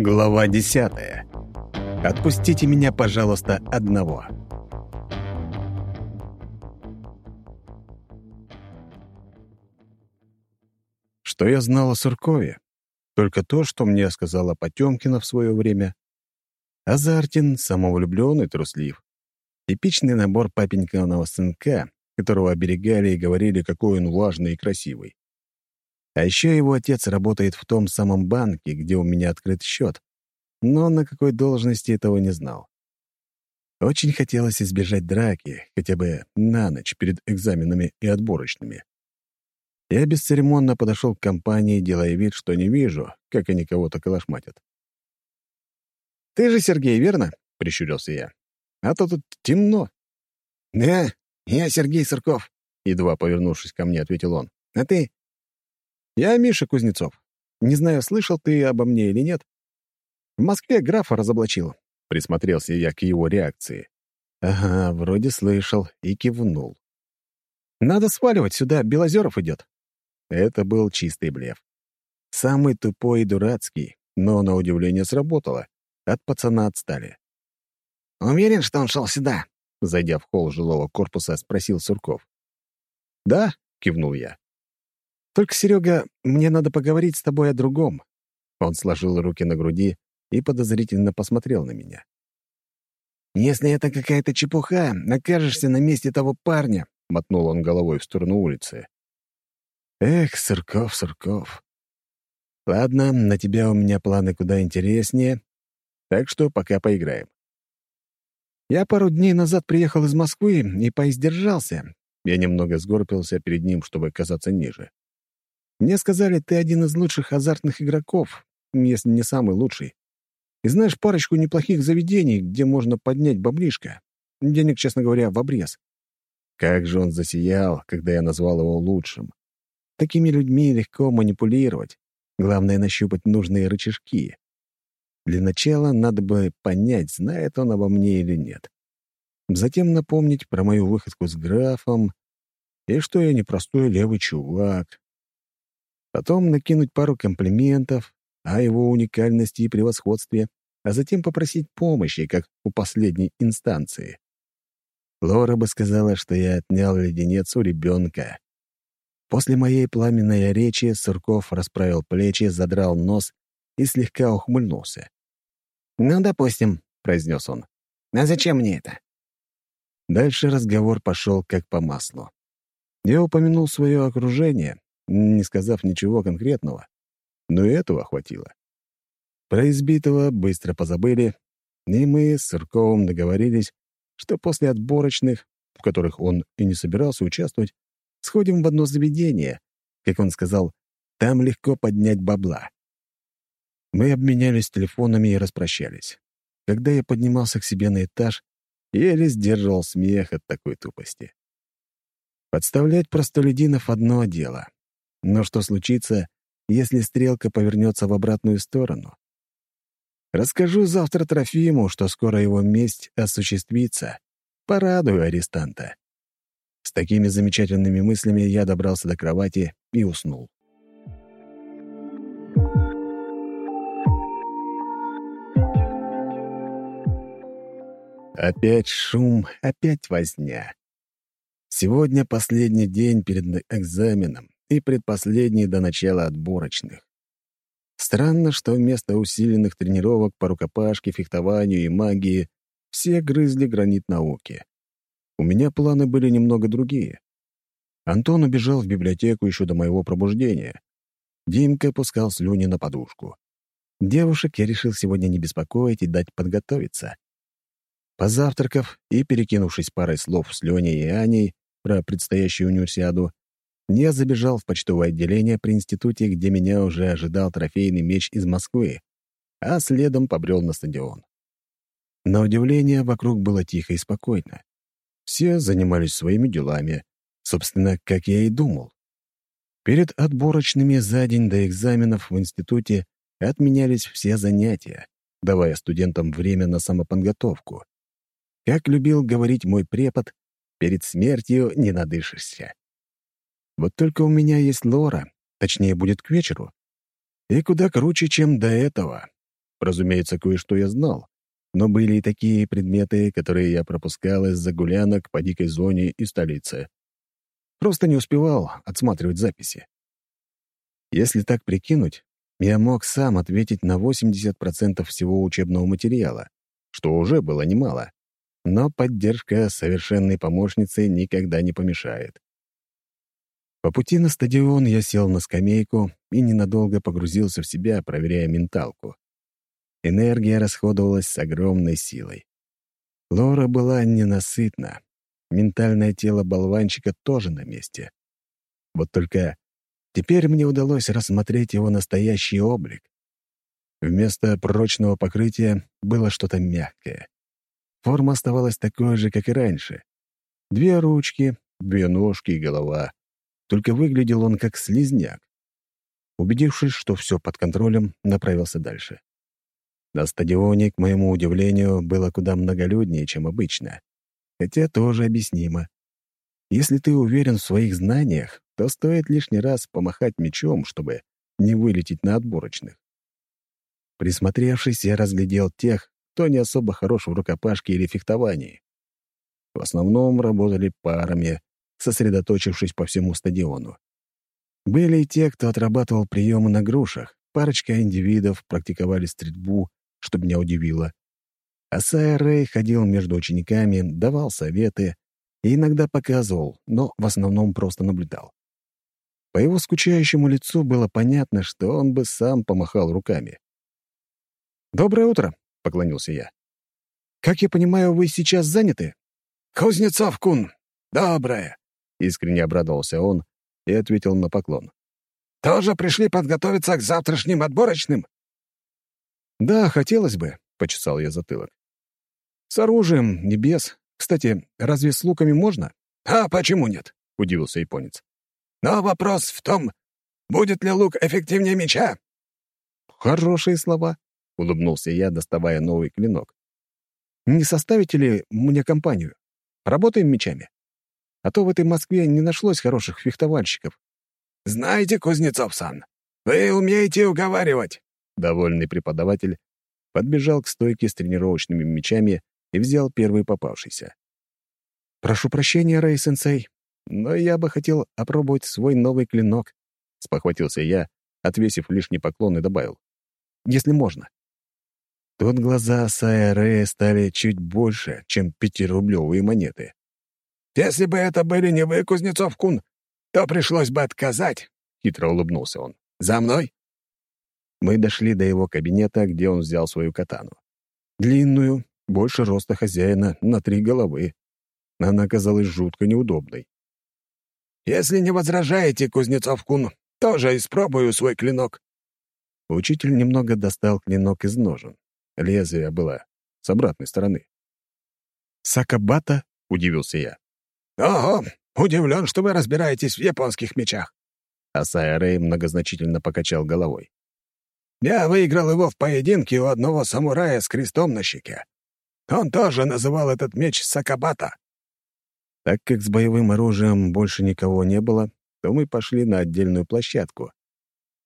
Глава десятая. Отпустите меня, пожалуйста, одного. Что я знал о Суркове? Только то, что мне сказала Потемкина в свое время. Азартин, самовлюблен и труслив. Типичный набор папенькиного сынка, которого оберегали и говорили, какой он важный и красивый. А еще его отец работает в том самом банке, где у меня открыт счет, но на какой должности этого не знал. Очень хотелось избежать драки, хотя бы на ночь перед экзаменами и отборочными. Я бесцеремонно подошел к компании, делая вид, что не вижу, как они кого-то калашматят. «Ты же Сергей, верно?» — прищурился я. «А то тут темно». «Да, я Сергей Сырков», — едва повернувшись ко мне, ответил он. «А ты?» «Я Миша Кузнецов. Не знаю, слышал ты обо мне или нет. В Москве графа разоблачил». Присмотрелся я к его реакции. «Ага, вроде слышал» и кивнул. «Надо сваливать сюда, Белозеров идет». Это был чистый блеф. Самый тупой и дурацкий, но, на удивление, сработало. От пацана отстали. «Уверен, что он шел сюда?» Зайдя в холл жилого корпуса, спросил Сурков. «Да», — кивнул я. «Только, Серега, мне надо поговорить с тобой о другом». Он сложил руки на груди и подозрительно посмотрел на меня. «Если это какая-то чепуха, окажешься на месте того парня», — мотнул он головой в сторону улицы. «Эх, Сурков, Сурков. Ладно, на тебя у меня планы куда интереснее, так что пока поиграем. Я пару дней назад приехал из Москвы и поиздержался. Я немного сгорбился перед ним, чтобы казаться ниже. Мне сказали, ты один из лучших азартных игроков, если не самый лучший. И знаешь парочку неплохих заведений, где можно поднять баблишко. Денег, честно говоря, в обрез. Как же он засиял, когда я назвал его лучшим. Такими людьми легко манипулировать. Главное — нащупать нужные рычажки. Для начала надо бы понять, знает он обо мне или нет. Затем напомнить про мою выходку с графом и что я непростой левый чувак. Потом накинуть пару комплиментов о его уникальности и превосходстве, а затем попросить помощи, как у последней инстанции. Лора бы сказала, что я отнял леденец у ребенка. После моей пламенной речи Сурков расправил плечи, задрал нос и слегка ухмыльнулся. «Ну, допустим», — произнес он. «А зачем мне это?» Дальше разговор пошел как по маслу. Я упомянул свое окружение, не сказав ничего конкретного, но и этого хватило. Про избитого быстро позабыли, и мы с Сырковым договорились, что после отборочных, в которых он и не собирался участвовать, сходим в одно заведение, как он сказал, там легко поднять бабла. Мы обменялись телефонами и распрощались. Когда я поднимался к себе на этаж, еле сдерживал смех от такой тупости. Подставлять простолюдинов — одно дело. Но что случится, если стрелка повернется в обратную сторону? Расскажу завтра Трофиму, что скоро его месть осуществится. Порадую арестанта. С такими замечательными мыслями я добрался до кровати и уснул. Опять шум, опять возня. Сегодня последний день перед экзаменом и предпоследний до начала отборочных. Странно, что вместо усиленных тренировок по рукопашке, фехтованию и магии все грызли гранит науки. У меня планы были немного другие. Антон убежал в библиотеку еще до моего пробуждения. Димка пускал слюни на подушку. Девушек я решил сегодня не беспокоить и дать подготовиться. Позавтракав и перекинувшись парой слов с Леней и Аней про предстоящую универсиаду, я забежал в почтовое отделение при институте, где меня уже ожидал трофейный меч из Москвы, а следом побрел на стадион. На удивление, вокруг было тихо и спокойно. Все занимались своими делами, собственно, как я и думал. Перед отборочными за день до экзаменов в институте отменялись все занятия, давая студентам время на самоподготовку. Как любил говорить мой препод, перед смертью не надышишься. Вот только у меня есть лора, точнее, будет к вечеру. И куда круче, чем до этого. разумеется, кое-что я знал, но были и такие предметы, которые я пропускал из-за гулянок по дикой зоне и столице. Просто не успевал отсматривать записи. Если так прикинуть, я мог сам ответить на 80% всего учебного материала, что уже было немало. Но поддержка совершенной помощницы никогда не помешает. По пути на стадион я сел на скамейку и ненадолго погрузился в себя, проверяя менталку. Энергия расходовалась с огромной силой. Лора была ненасытна. Ментальное тело болванчика тоже на месте. Вот только теперь мне удалось рассмотреть его настоящий облик. Вместо прочного покрытия было что-то мягкое. Форма оставалась такой же, как и раньше. Две ручки, две ножки и голова. Только выглядел он как слизняк. Убедившись, что все под контролем, направился дальше. На стадионе, к моему удивлению, было куда многолюднее, чем обычно. Хотя тоже объяснимо. Если ты уверен в своих знаниях, то стоит лишний раз помахать мечом, чтобы не вылететь на отборочных. Присмотревшись, я разглядел тех, кто не особо хорош в рукопашке или фехтовании. В основном работали парами, сосредоточившись по всему стадиону. Были и те, кто отрабатывал приемы на грушах, парочка индивидов практиковали стрельбу, что меня удивило. А Сайя Рэй ходил между учениками, давал советы и иногда показывал, но в основном просто наблюдал. По его скучающему лицу было понятно, что он бы сам помахал руками. «Доброе утро», — поклонился я. «Как я понимаю, вы сейчас заняты?» «Кузнецов-кун, доброе», — искренне обрадовался он и ответил на поклон. «Тоже пришли подготовиться к завтрашним отборочным?» «Да, хотелось бы», — почесал я затылок. «С оружием, не без. Кстати, разве с луками можно?» «А почему нет?» — удивился японец. «Но вопрос в том, будет ли лук эффективнее меча?» «Хорошие слова», — улыбнулся я, доставая новый клинок. «Не составите ли мне компанию? Работаем мечами?» А то в этой Москве не нашлось хороших фехтовальщиков. «Знаете, Кузнецов-сан, вы умеете уговаривать!» Довольный преподаватель подбежал к стойке с тренировочными мечами и взял первый попавшийся. «Прошу прощения, Рэй-сенсей, но я бы хотел опробовать свой новый клинок», — спохватился я, отвесив лишний поклон и добавил. «Если можно». Тут глаза Сая Рэя стали чуть больше, чем пятирублевые монеты. Если бы это были не вы, Кузнецов-кун, то пришлось бы отказать», — хитро улыбнулся он. «За мной?» Мы дошли до его кабинета, где он взял свою катану. Длинную, больше роста хозяина, на три головы. Она оказалась жутко неудобной. «Если не возражаете, Кузнецов-кун, тоже испробую свой клинок». Учитель немного достал клинок из ножен. Лезвие было с обратной стороны. «Сакабата?» — удивился я. «Ого, удивлен, что вы разбираетесь в японских мечах». Асая Рэй многозначительно покачал головой. «Я выиграл его в поединке у одного самурая с крестом на щеке. Он тоже называл этот меч Сакабата». Так как с боевым оружием больше никого не было, то мы пошли на отдельную площадку.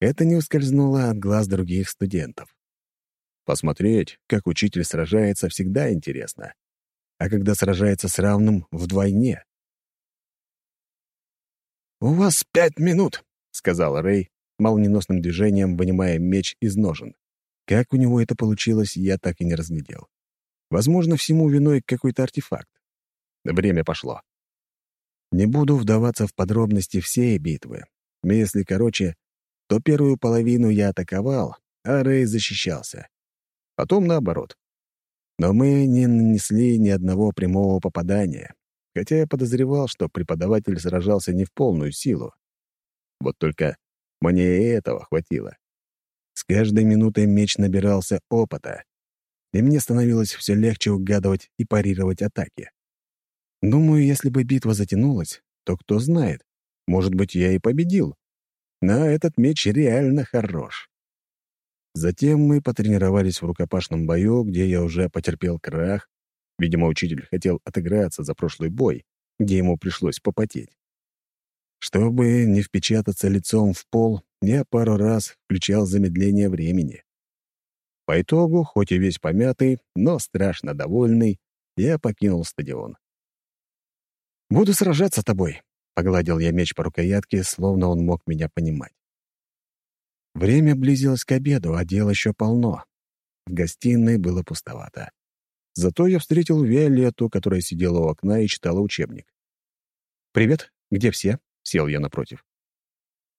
Это не ускользнуло от глаз других студентов. Посмотреть, как учитель сражается, всегда интересно. А когда сражается с равным — вдвойне. «У вас пять минут», — сказал Рэй, молниеносным движением вынимая меч из ножен. Как у него это получилось, я так и не разглядел. Возможно, всему виной какой-то артефакт. Время пошло. Не буду вдаваться в подробности всей битвы. Если короче, то первую половину я атаковал, а Рэй защищался. Потом наоборот. Но мы не нанесли ни одного прямого попадания хотя я подозревал, что преподаватель сражался не в полную силу. Вот только мне и этого хватило. С каждой минутой меч набирался опыта, и мне становилось все легче угадывать и парировать атаки. Думаю, если бы битва затянулась, то кто знает, может быть, я и победил. Но этот меч реально хорош. Затем мы потренировались в рукопашном бою, где я уже потерпел крах, Видимо, учитель хотел отыграться за прошлый бой, где ему пришлось попотеть. Чтобы не впечататься лицом в пол, я пару раз включал замедление времени. По итогу, хоть и весь помятый, но страшно довольный, я покинул стадион. «Буду сражаться с тобой», — погладил я меч по рукоятке, словно он мог меня понимать. Время близилось к обеду, а дел еще полно. В гостиной было пустовато. Зато я встретил Виолетту, которая сидела у окна и читала учебник. «Привет, где все?» — сел я напротив.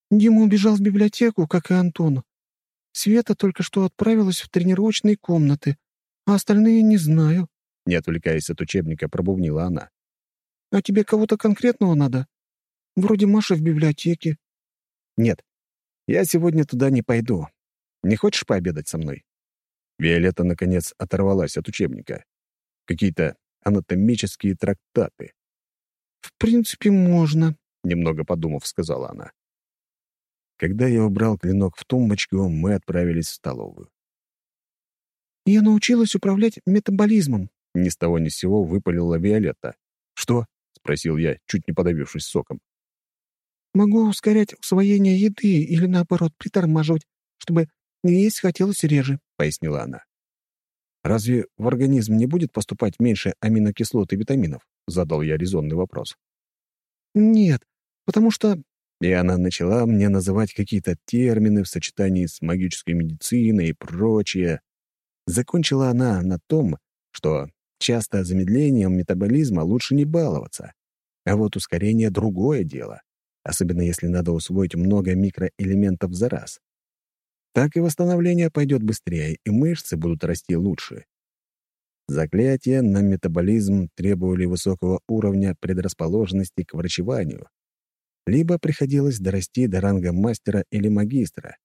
Дима убежал в библиотеку, как и Антон. Света только что отправилась в тренировочные комнаты, а остальные не знаю. Не отвлекаясь от учебника, пробубнила она. «А тебе кого-то конкретного надо? Вроде Маши в библиотеке». «Нет, я сегодня туда не пойду. Не хочешь пообедать со мной?» Виолетта, наконец, оторвалась от учебника. Какие-то анатомические трактаты. «В принципе, можно», — немного подумав, сказала она. Когда я убрал клинок в тумбочку, мы отправились в столовую. «Я научилась управлять метаболизмом», — ни с того ни с сего выпалила Виолетта. «Что?» — спросил я, чуть не подавившись соком. «Могу ускорять усвоение еды или, наоборот, притормаживать, чтобы есть хотелось реже», — пояснила она. «Разве в организм не будет поступать меньше аминокислот и витаминов?» — задал я резонный вопрос. «Нет, потому что и она начала мне называть какие-то термины в сочетании с магической медициной и прочее. Закончила она на том, что часто замедлением метаболизма лучше не баловаться. А вот ускорение — другое дело, особенно если надо усвоить много микроэлементов за раз. Так и восстановление пойдет быстрее, и мышцы будут расти лучше. Заклятия на метаболизм требовали высокого уровня предрасположенности к врачеванию, либо приходилось дорасти до ранга мастера или магистра.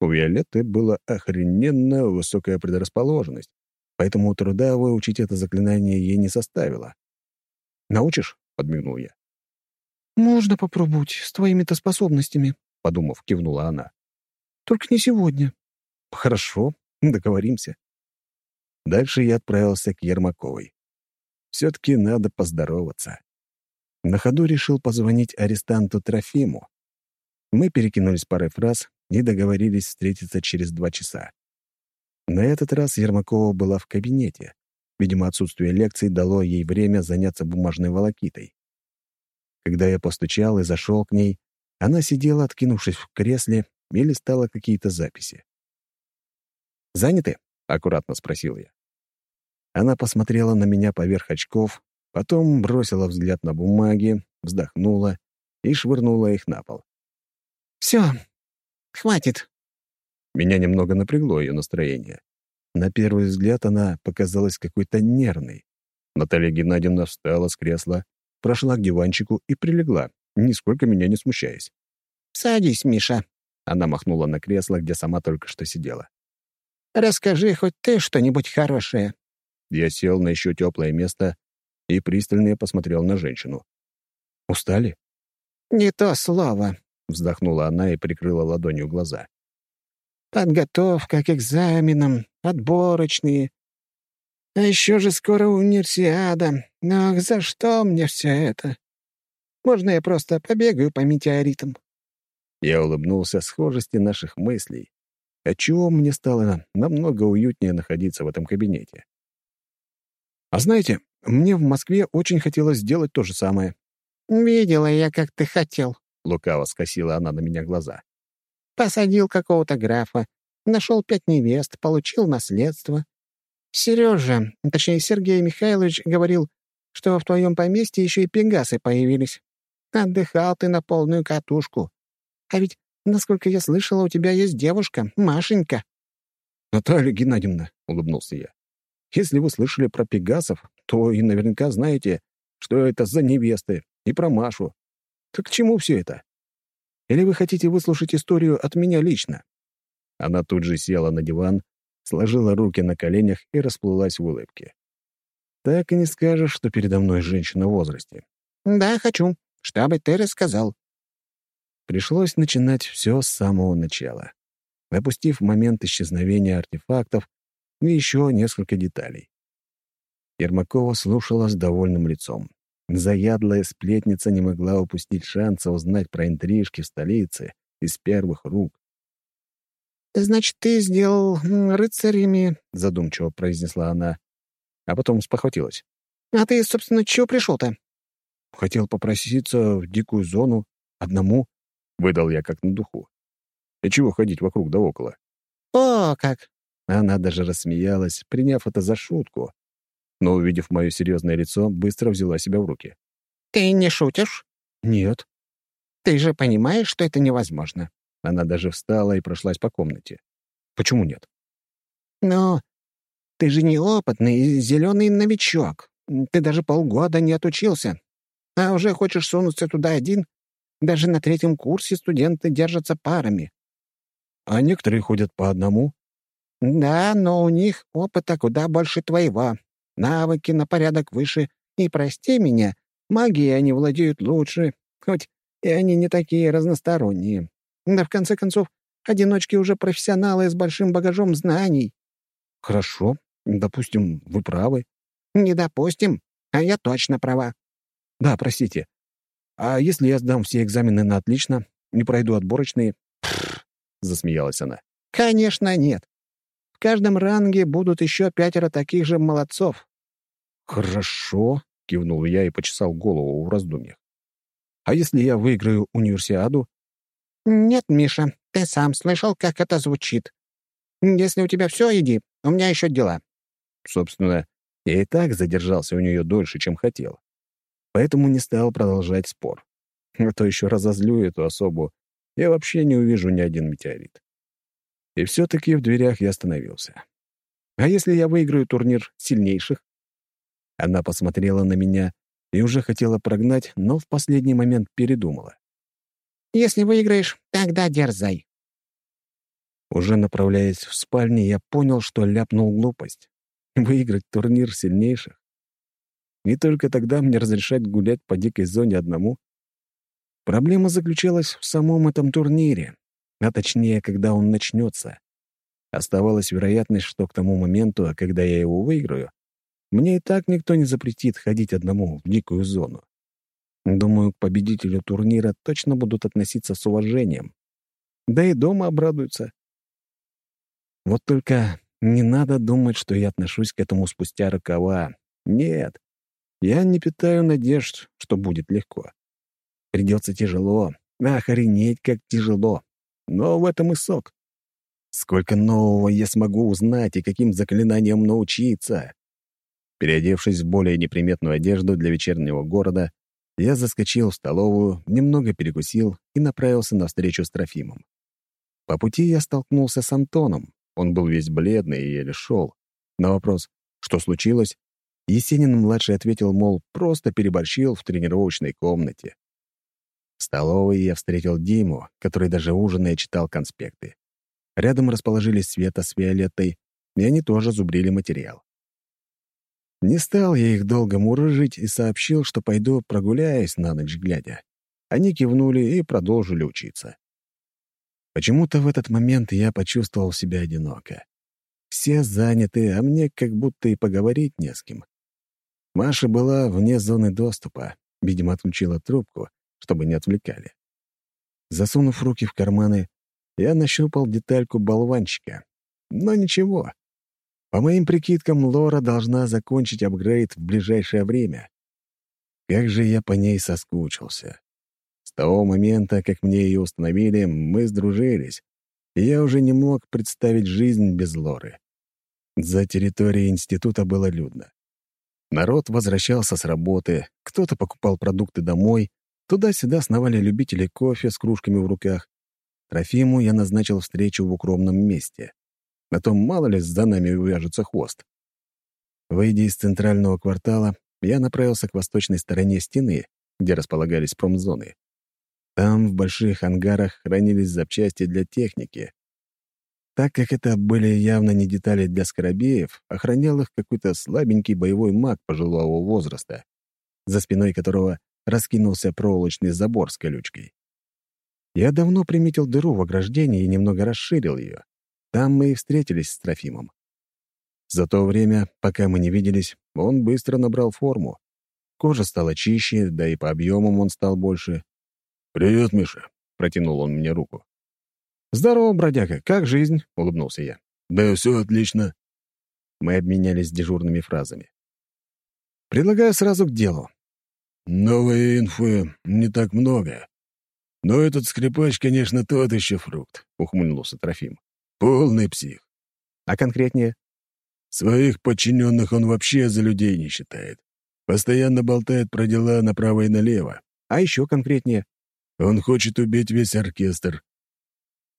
У Виолетты была охрененно высокая предрасположенность, поэтому труда выучить это заклинание ей не составило. «Научишь?» — подмигнул я. «Можно попробовать с твоими-то способностями», — подумав, кивнула она. «Только не сегодня». «Хорошо, договоримся». Дальше я отправился к Ермаковой. Все-таки надо поздороваться. На ходу решил позвонить арестанту Трофиму. Мы перекинулись парой фраз и договорились встретиться через два часа. На этот раз Ермакова была в кабинете. Видимо, отсутствие лекций дало ей время заняться бумажной волокитой. Когда я постучал и зашел к ней, она сидела, откинувшись в кресле, и листала какие-то записи. «Заняты?» — аккуратно спросил я. Она посмотрела на меня поверх очков, Потом бросила взгляд на бумаги, вздохнула и швырнула их на пол. «Все, хватит». Меня немного напрягло ее настроение. На первый взгляд она показалась какой-то нервной. Наталья Геннадьевна встала с кресла, прошла к диванчику и прилегла, нисколько меня не смущаясь. «Садись, Миша», — она махнула на кресло, где сама только что сидела. «Расскажи хоть ты что-нибудь хорошее». Я сел на еще теплое место и пристально посмотрел на женщину. «Устали?» «Не то слово», — вздохнула она и прикрыла ладонью глаза. «Подготовка к экзаменам, отборочные. А еще же скоро универсиада. Ах, за что мне все это? Можно я просто побегаю по метеоритам?» Я улыбнулся схожести наших мыслей, отчего мне стало намного уютнее находиться в этом кабинете. «А знаете, мне в Москве очень хотелось сделать то же самое». «Видела я, как ты хотел», — лукаво скосила она на меня глаза. «Посадил какого-то графа, нашел пять невест, получил наследство. Сережа, точнее Сергей Михайлович, говорил, что в твоем поместье еще и пегасы появились. Отдыхал ты на полную катушку. А ведь, насколько я слышала, у тебя есть девушка, Машенька». «Наталья Геннадьевна», — улыбнулся я, — «если вы слышали про пегасов, то и наверняка знаете, что это за невесты, и про Машу. Так к чему все это? Или вы хотите выслушать историю от меня лично?» Она тут же села на диван, сложила руки на коленях и расплылась в улыбке. Так и не скажешь, что передо мной женщина в возрасте. «Да, хочу, чтобы ты рассказал». Пришлось начинать все с самого начала, опустив момент исчезновения артефактов и еще несколько деталей. Ермакова слушала с довольным лицом. Заядлая сплетница не могла упустить шанса узнать про интрижки в столице из первых рук. «Значит, ты сделал рыцарями», — задумчиво произнесла она, а потом спохватилась. «А ты, собственно, чего пришел-то?» «Хотел попроситься в дикую зону, одному», — выдал я как на духу. «И чего ходить вокруг да около?» «О, как!» Она даже рассмеялась, приняв это за шутку, но, увидев мое серьезное лицо, быстро взяла себя в руки. «Ты не шутишь?» «Нет». «Ты же понимаешь, что это невозможно». Она даже встала и прошлась по комнате. «Почему нет?» «Но ты же неопытный зеленый новичок. Ты даже полгода не отучился. А уже хочешь сунуться туда один? Даже на третьем курсе студенты держатся парами». «А некоторые ходят по одному?» «Да, но у них опыта куда больше твоего. Навыки на порядок выше. И прости меня, магией они владеют лучше, хоть и они не такие разносторонние. Да, в конце концов, одиночки уже профессионалы с большим багажом знаний». «Хорошо. Допустим, вы правы». «Не допустим, а я точно права». «Да, простите. А если я сдам все экзамены на отлично, не пройду отборочные?» засмеялась она. «Конечно нет. В каждом ранге будут еще пятеро таких же молодцов». «Хорошо», — кивнул я и почесал голову в раздумьях. «А если я выиграю универсиаду?» «Нет, Миша, ты сам слышал, как это звучит. Если у тебя все, иди, у меня еще дела». Собственно, я и так задержался у нее дольше, чем хотел. Поэтому не стал продолжать спор. А то еще разозлю эту особу, я вообще не увижу ни один метеорит. И все-таки в дверях я остановился. А если я выиграю турнир сильнейших? Она посмотрела на меня и уже хотела прогнать, но в последний момент передумала. «Если выиграешь, тогда дерзай». Уже направляясь в спальню, я понял, что ляпнул глупость. Выиграть турнир сильнейших? Не только тогда мне разрешать гулять по дикой зоне одному. Проблема заключалась в самом этом турнире, а точнее, когда он начнется. Оставалась вероятность, что к тому моменту, когда я его выиграю, мне и так никто не запретит ходить одному в дикую зону. Думаю, к победителю турнира точно будут относиться с уважением. Да и дома обрадуются. Вот только не надо думать, что я отношусь к этому спустя рукава. Нет, я не питаю надежд, что будет легко. Придется тяжело. Охренеть, как тяжело. Но в этом и сок. Сколько нового я смогу узнать и каким заклинаниям научиться. Переодевшись в более неприметную одежду для вечернего города, я заскочил в столовую, немного перекусил и направился на встречу с Трофимом. По пути я столкнулся с Антоном. Он был весь бледный и еле шел. На вопрос «Что случилось?» Есенин-младший ответил, мол, просто переборщил в тренировочной комнате. В столовой я встретил Диму, который даже ужиная читал конспекты. Рядом расположились Света с Виолеттой, и они тоже зубрили материал. Не стал я их долго мурыжить и сообщил, что пойду прогуляюсь на ночь глядя. Они кивнули и продолжили учиться. Почему-то в этот момент я почувствовал себя одиноко. Все заняты, а мне как будто и поговорить не с кем. Маша была вне зоны доступа, видимо, отключила трубку, чтобы не отвлекали. Засунув руки в карманы, я нащупал детальку болванчика. Но ничего. По моим прикидкам, Лора должна закончить апгрейд в ближайшее время. Как же я по ней соскучился. С того момента, как мне ее установили, мы сдружились, и я уже не мог представить жизнь без Лоры. За территорией института было людно. Народ возвращался с работы, кто-то покупал продукты домой, Туда-сюда сновали любители кофе с кружками в руках. Трофиму я назначил встречу в укромном месте. На том, мало ли, за нами увяжется хвост. Выйдя из центрального квартала, я направился к восточной стороне стены, где располагались промзоны. Там, в больших ангарах, хранились запчасти для техники. Так как это были явно не детали для скоробеев, охранял их какой-то слабенький боевой маг пожилого возраста, за спиной которого раскинулся проволочный забор с колючкой. Я давно приметил дыру в ограждении и немного расширил ее. Там мы и встретились с Трофимом. За то время, пока мы не виделись, он быстро набрал форму. Кожа стала чище, да и по объемам он стал больше. «Привет, Миша», — протянул он мне руку. «Здорово, бродяга, как жизнь?» — улыбнулся я. «Да все отлично». Мы обменялись дежурными фразами. «Предлагаю сразу к делу». «Новой инфы не так много. Но этот скрипач, конечно, тот еще фрукт», — ухмыльнулся Трофим. «Полный псих. А конкретнее? Своих подчиненных он вообще за людей не считает. Постоянно болтает про дела направо и налево. А еще конкретнее? Он хочет убить весь оркестр.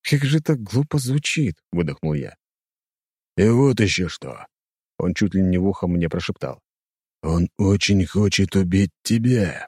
«Как же это глупо звучит!» — выдохнул я. «И вот еще что!» Он чуть ли не в ухо мне прошептал. «Он очень хочет убить тебя!»